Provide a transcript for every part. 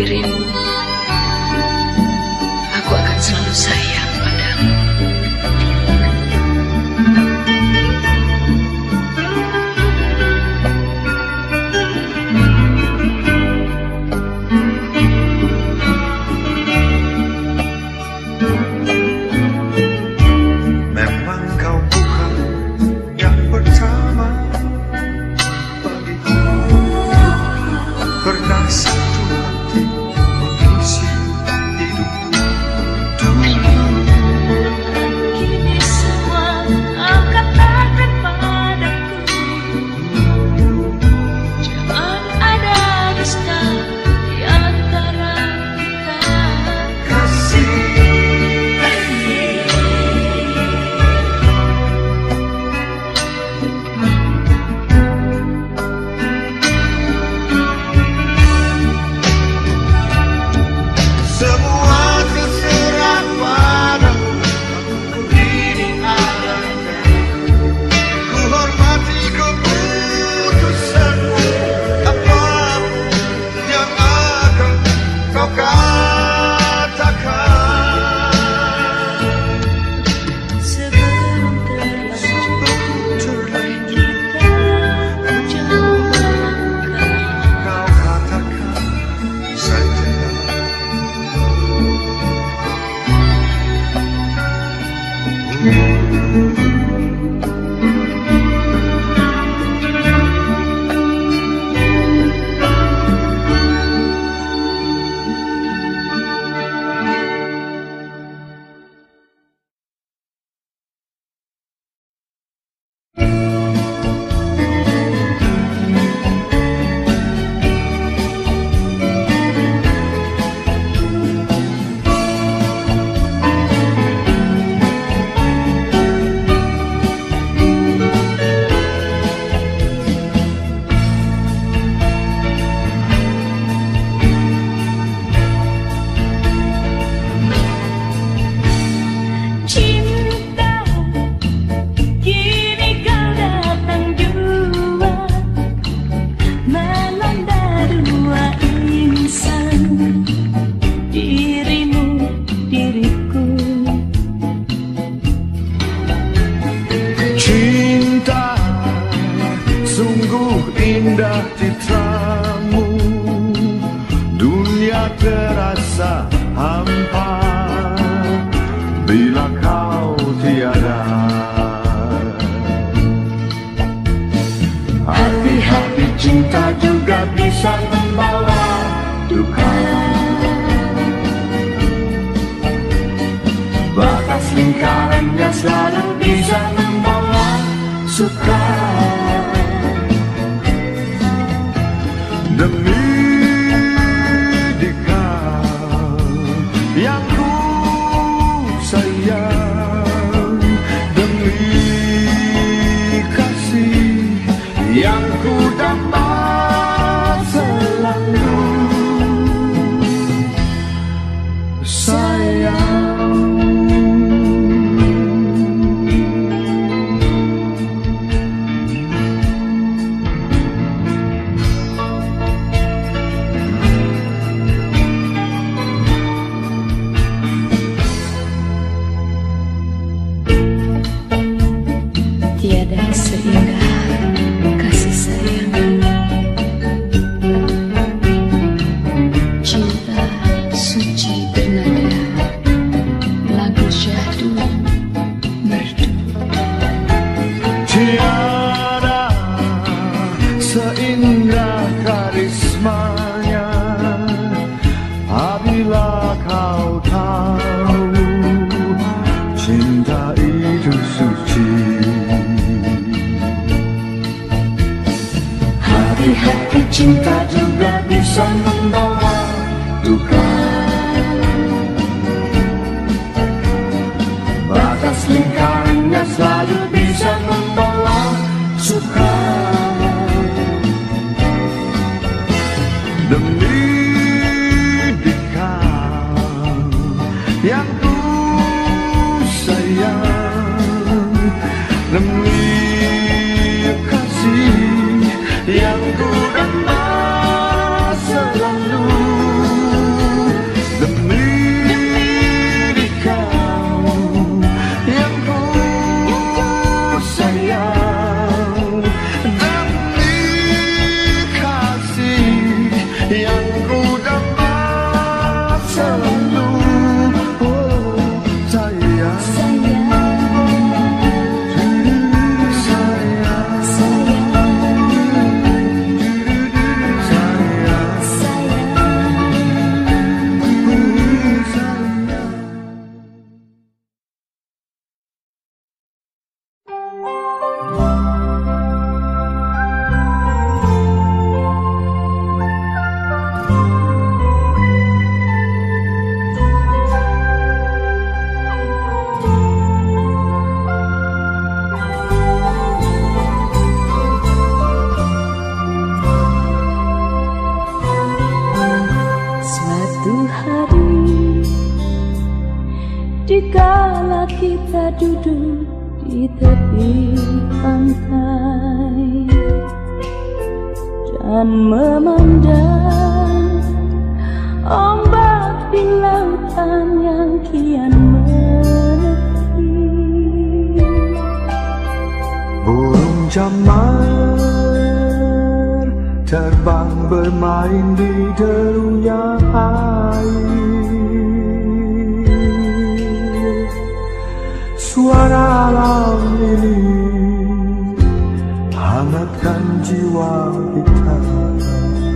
kirim hati cinta juga bisa membawa duka. Batas lingkarannya selalu 那感觉我的她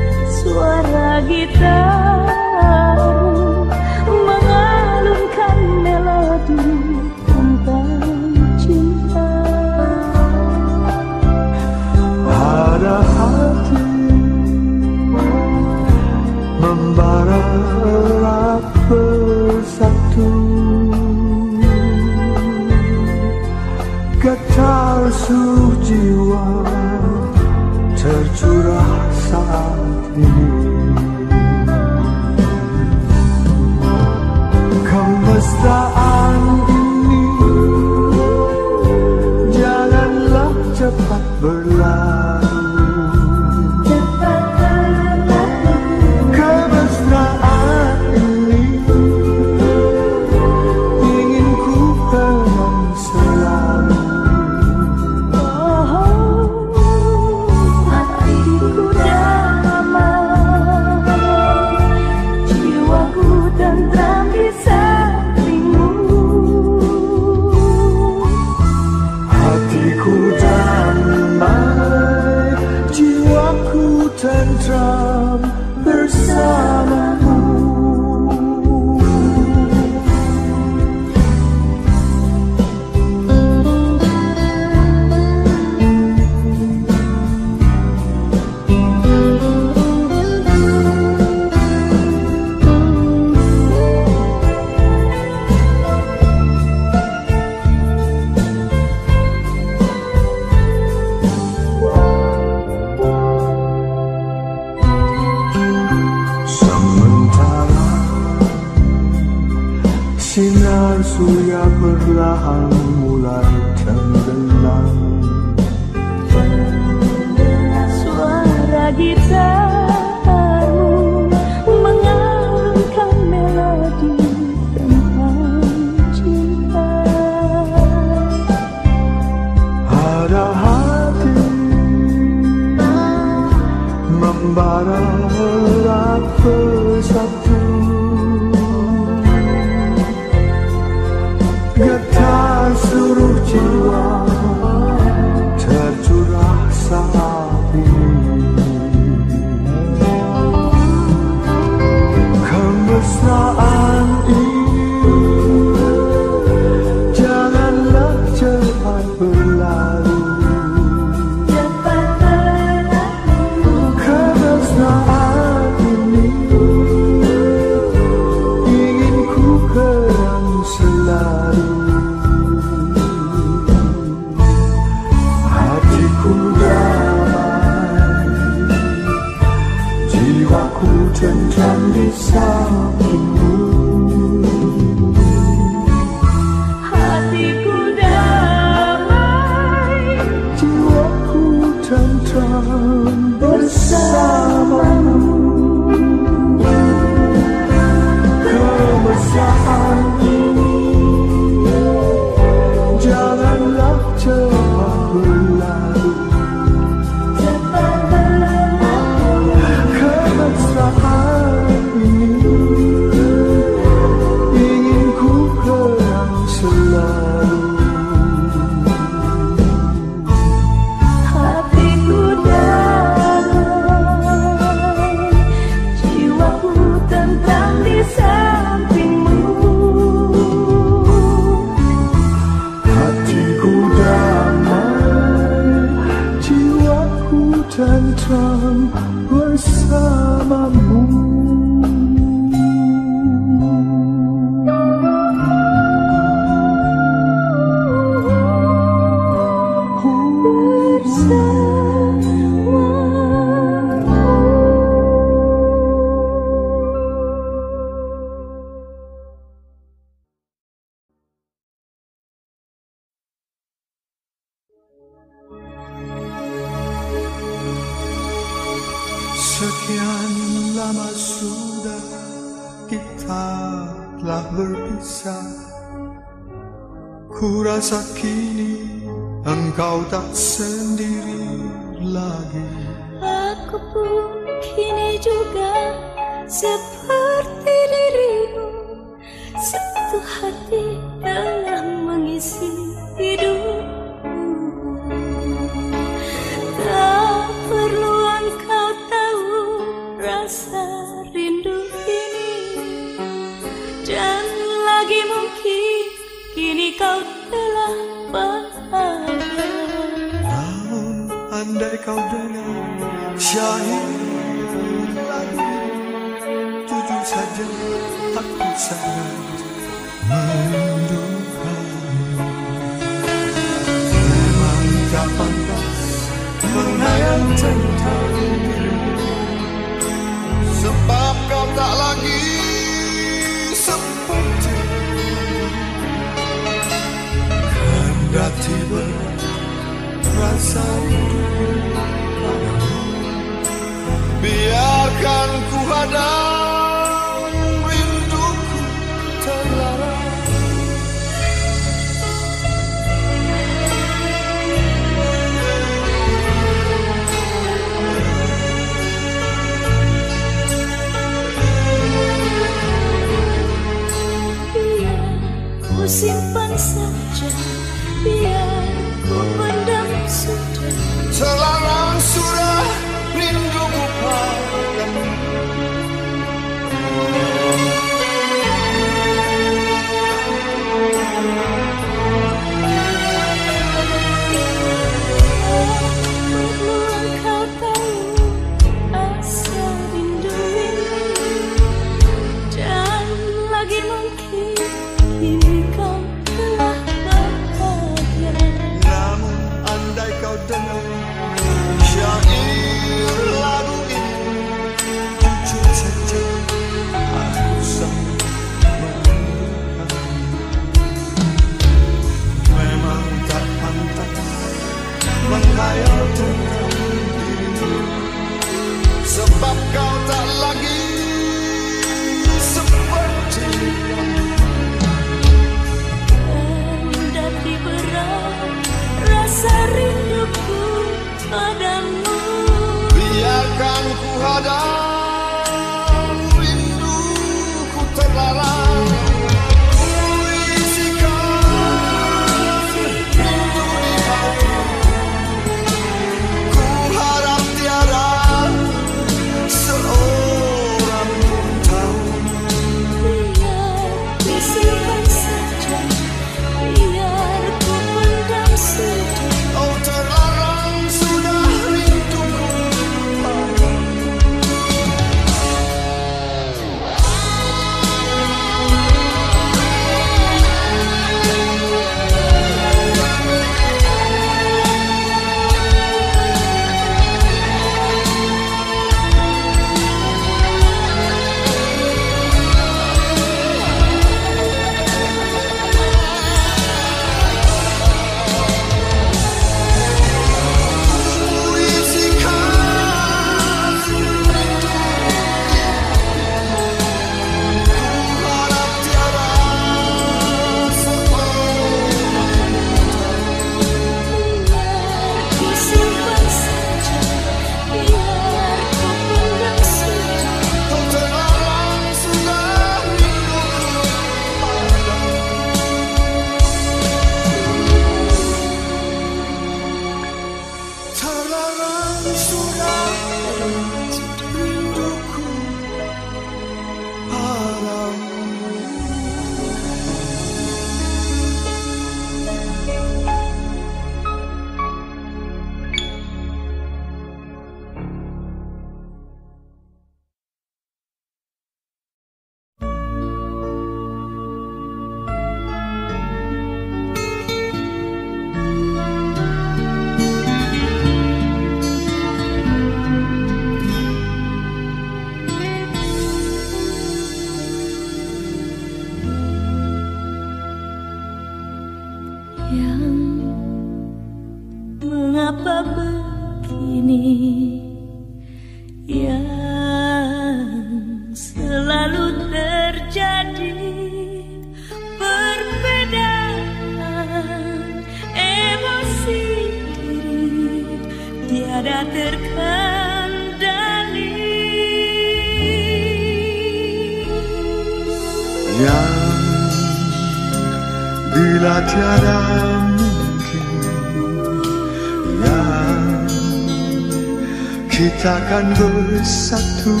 akan bersatu.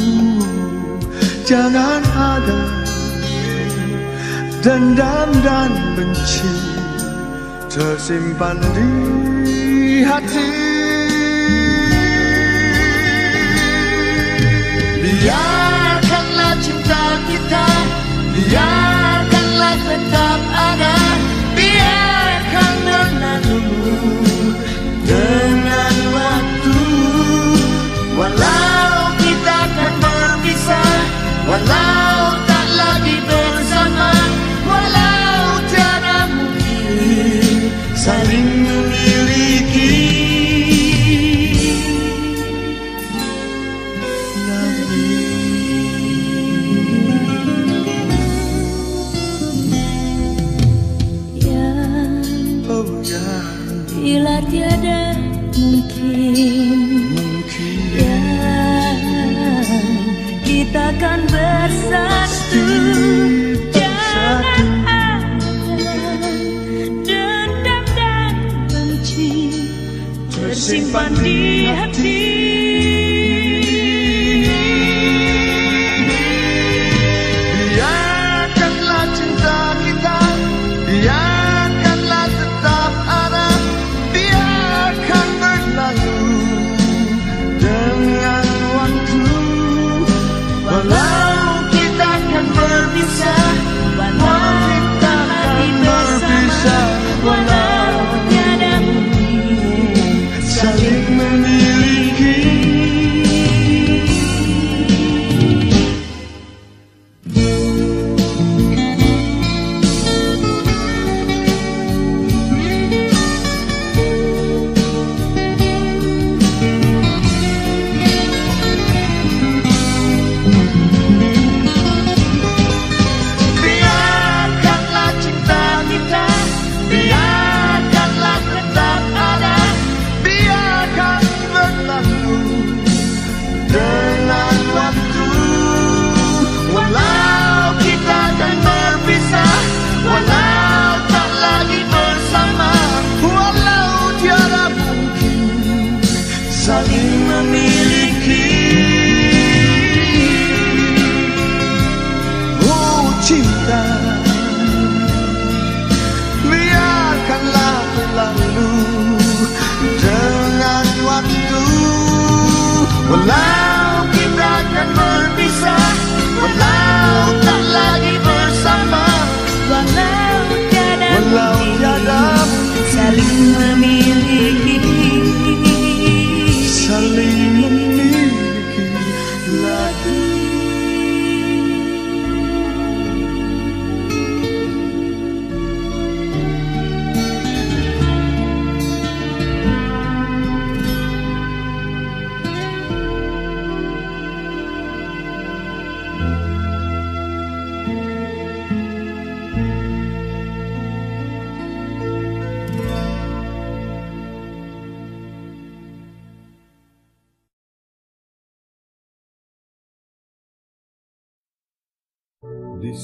Jangan ada dendam dan benci. Tersimpan di hati. Biarkanlah cinta kita. Biarkanlah tetap ada.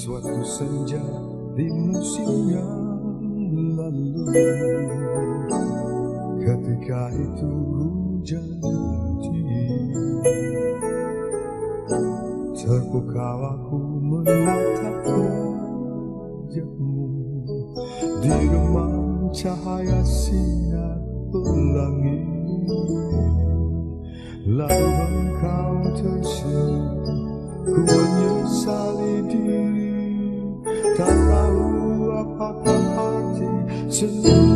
suatu senja di musim yang lalu. Ketika itu hujan Terpukau aku menatap wajahmu. Di remang cahaya sinar pelangi Lalu engkau tersenyum. Ku menyesali diri tak tahu apakah arti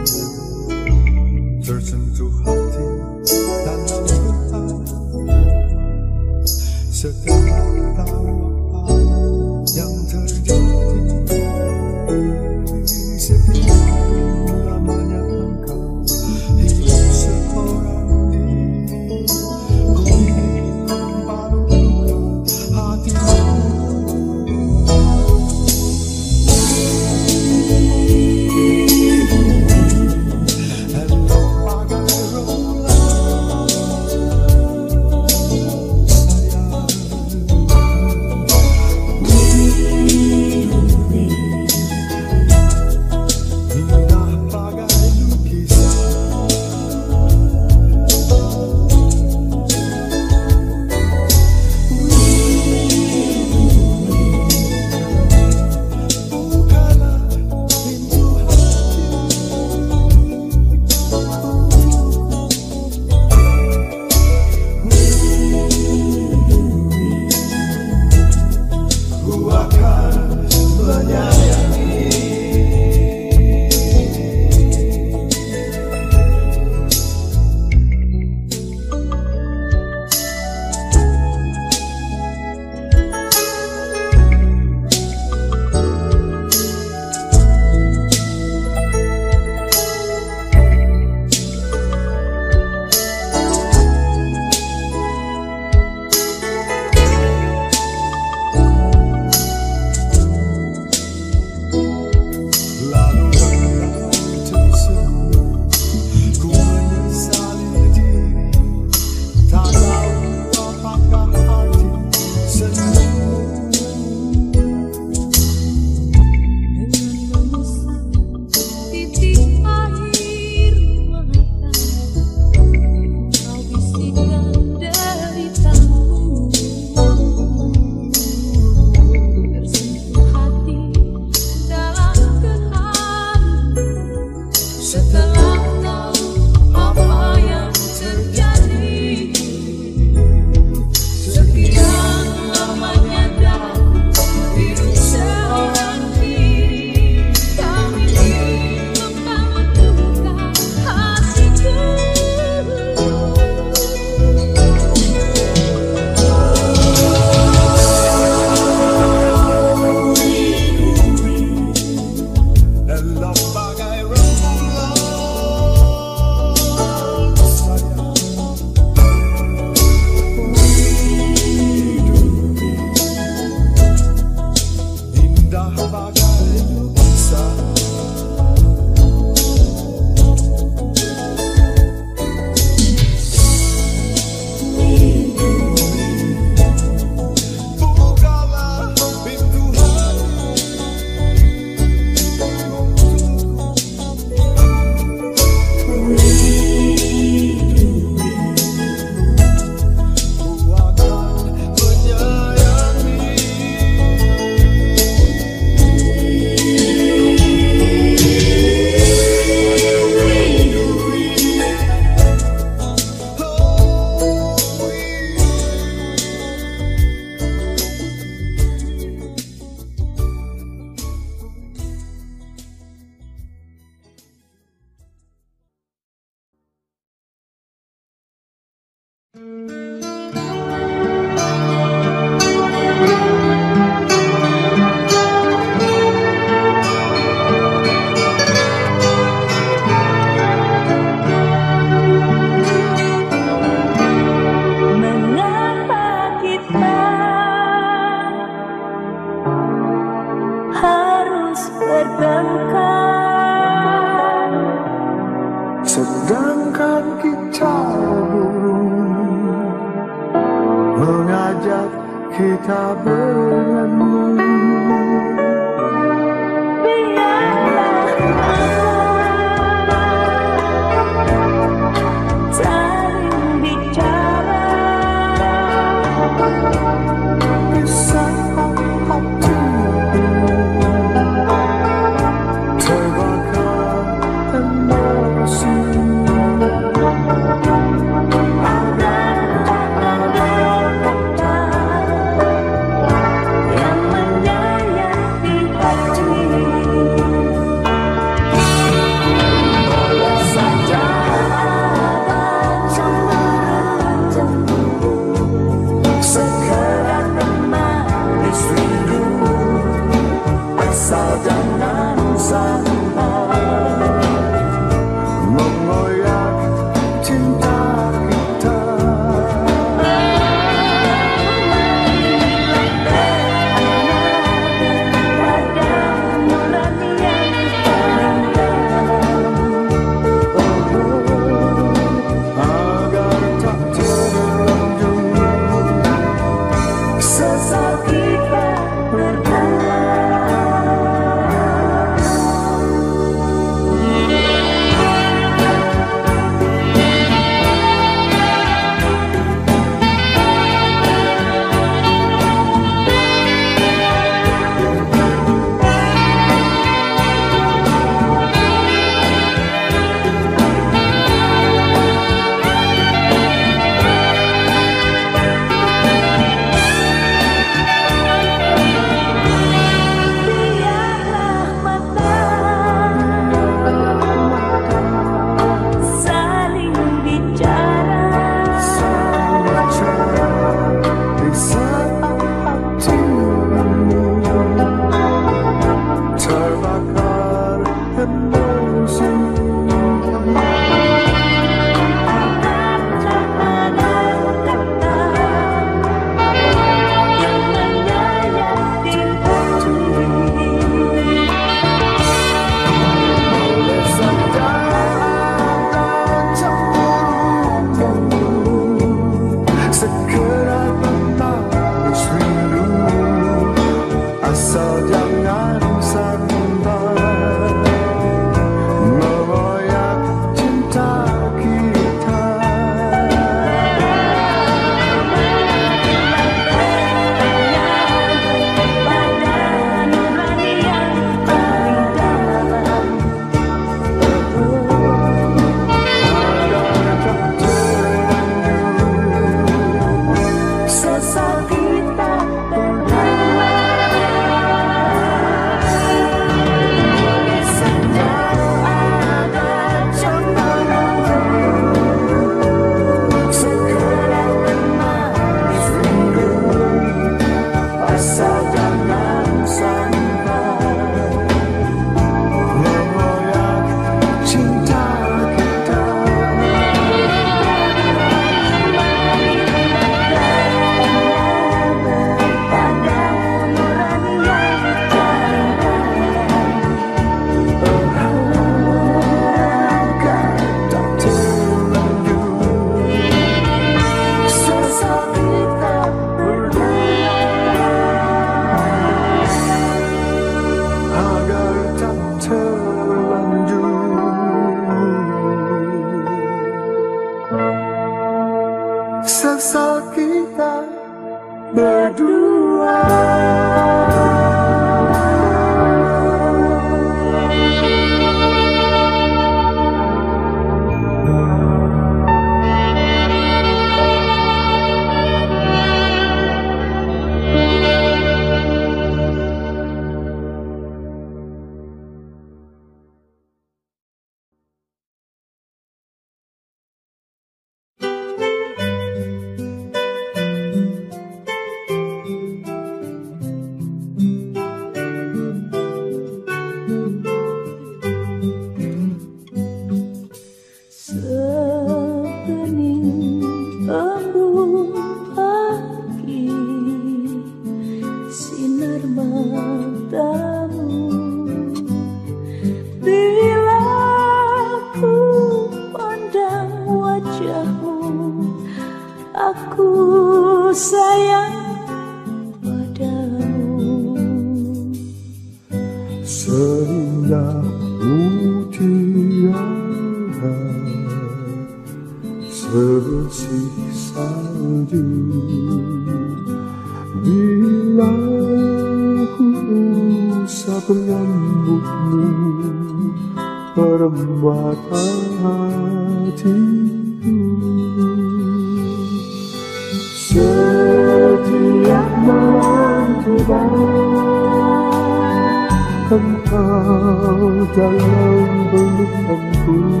dalam pelukku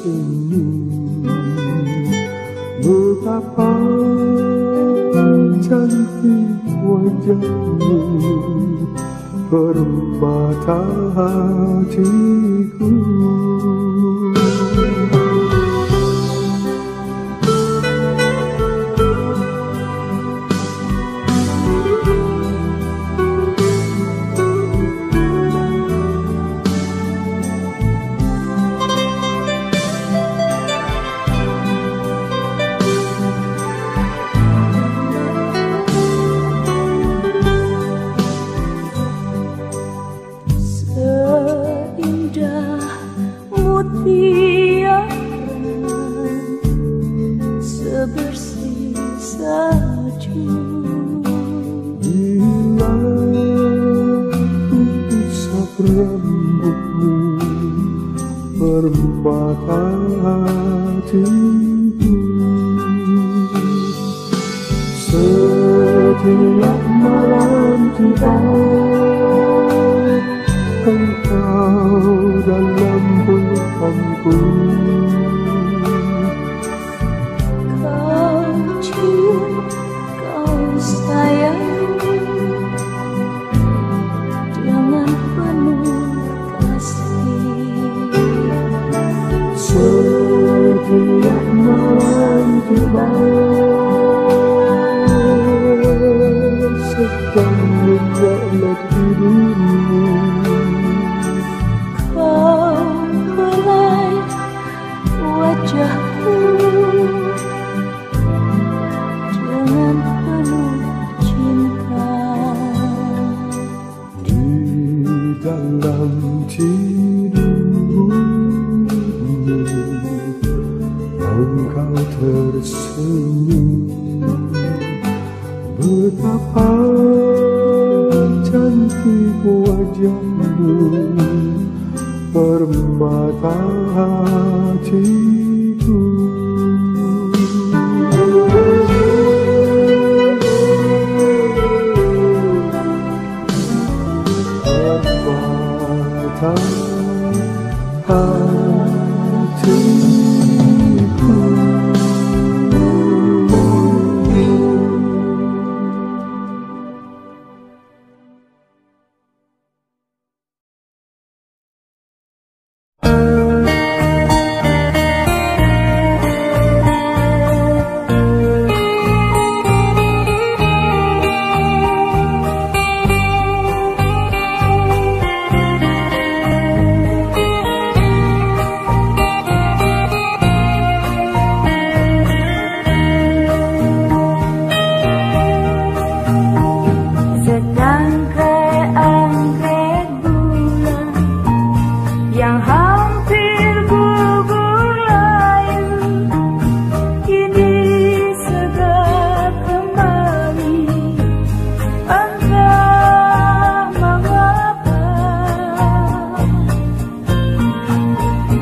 senyum Betapa cantik wajahmu Permata hatimu.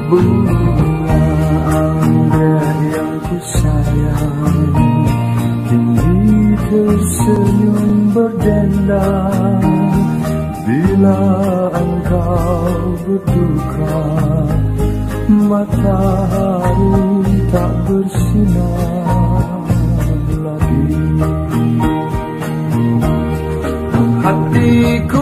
bunga angga yang ku sayang Kini tersenyum berdendang Bila engkau berduka Matahari tak bersinar lagi. Hatiku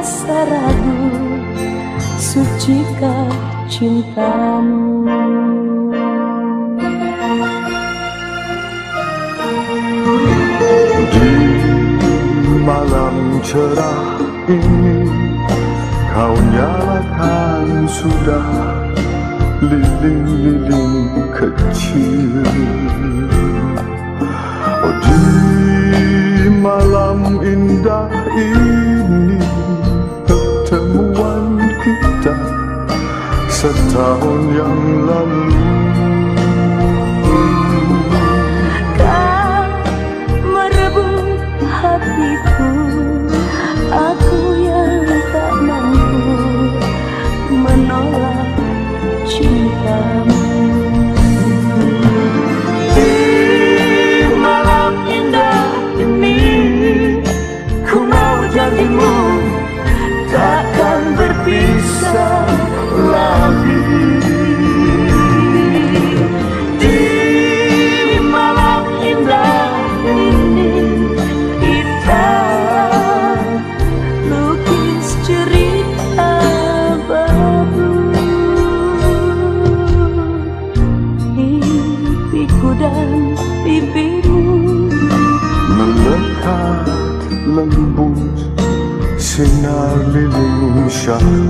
rasa ragu Sucikan cintamu. Di malam cerah ini Kau nyalakan sudah lilin-lilin kecil. Oh di malam indah ini Set down young lalu shot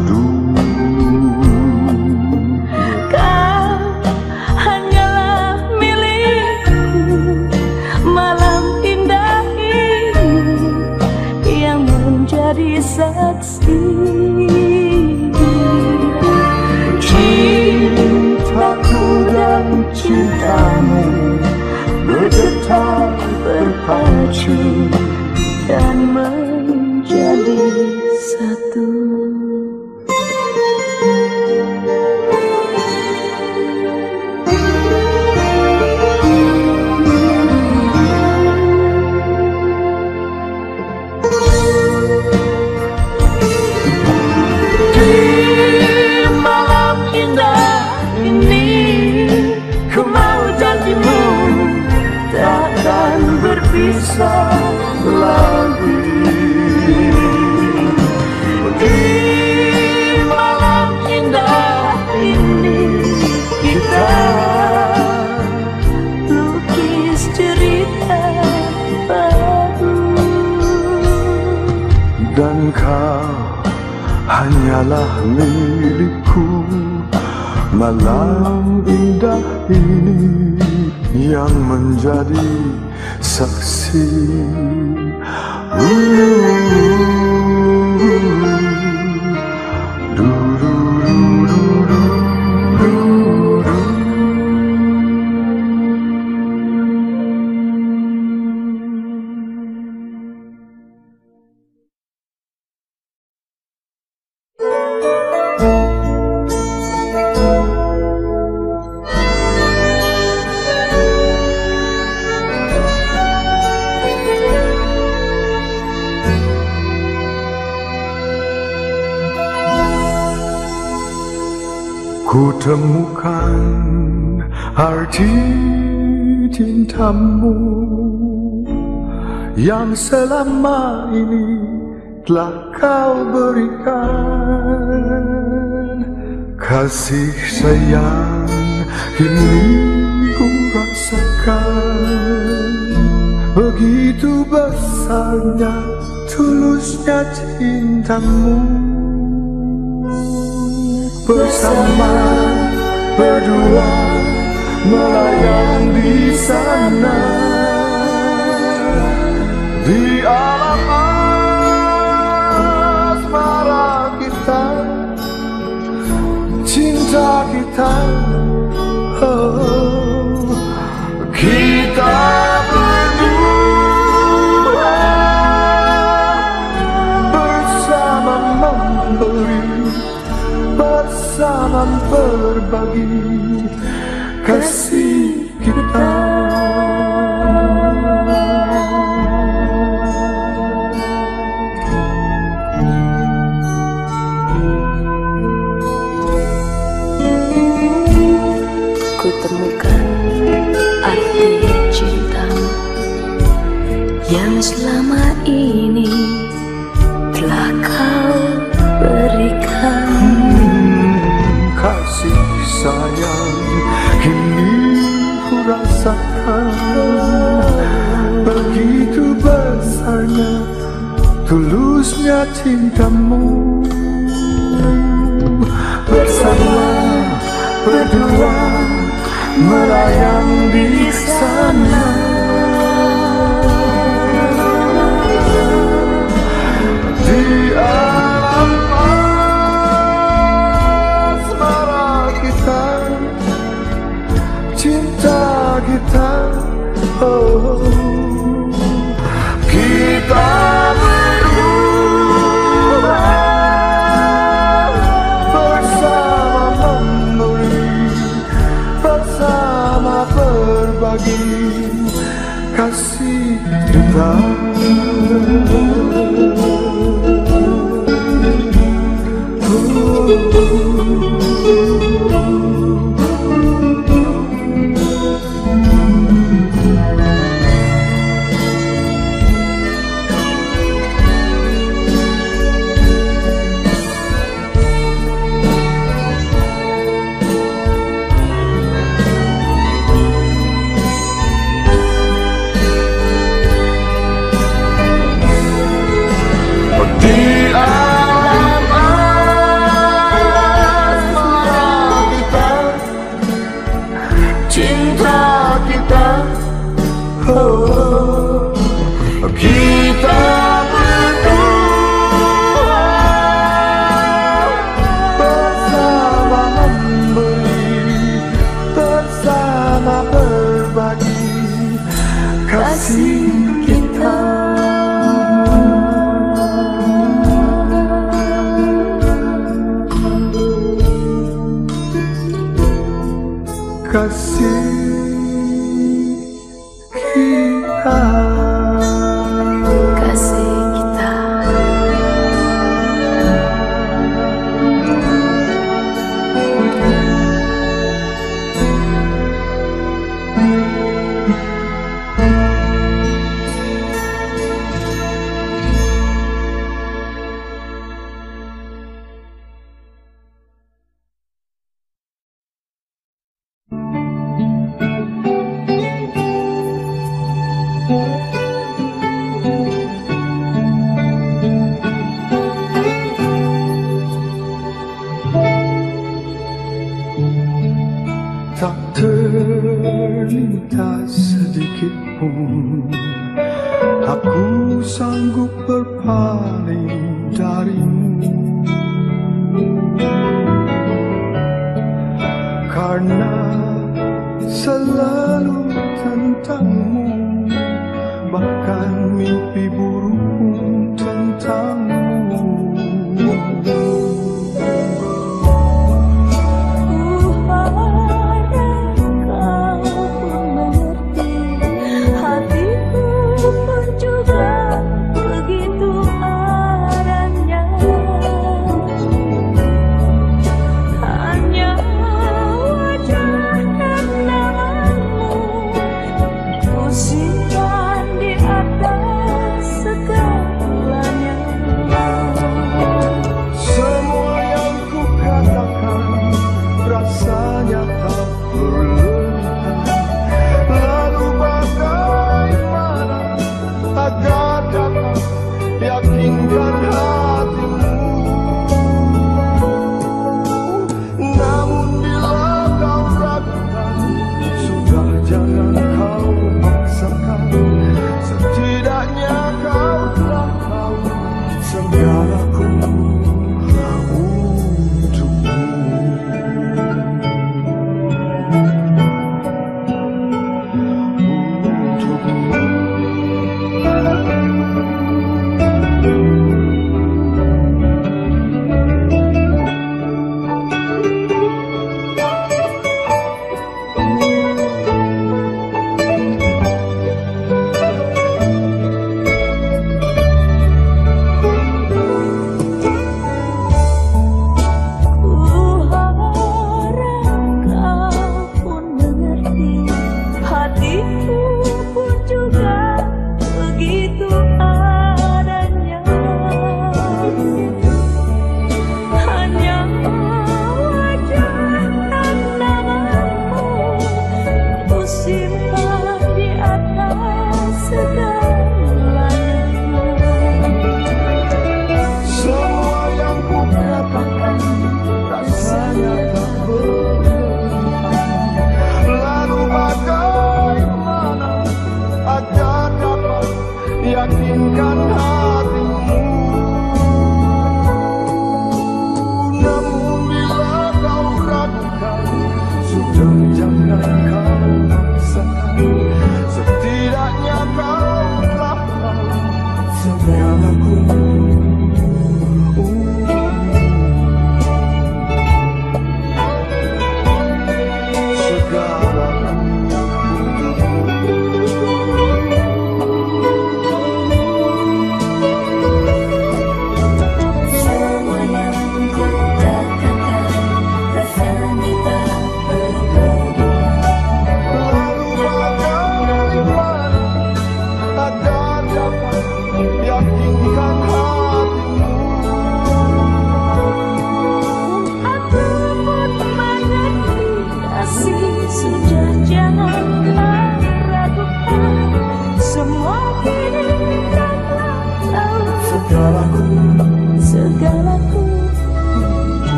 hanyalah milikku Malam indah ini yang menjadi saksi. Ku cintamu Yang selama ini telah kau berikan. Kasih sayang kini ku rasakan. Begitu besarnya tulusnya cintamu. Bersama berdua melayang di sana di alam asmara kita cinta kita. Oh, kita bersama memberi bersama berbagi kasih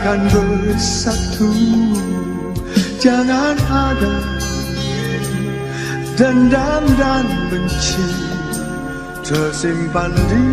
akan bersatu Jangan ada dendam dan benci Tersimpan di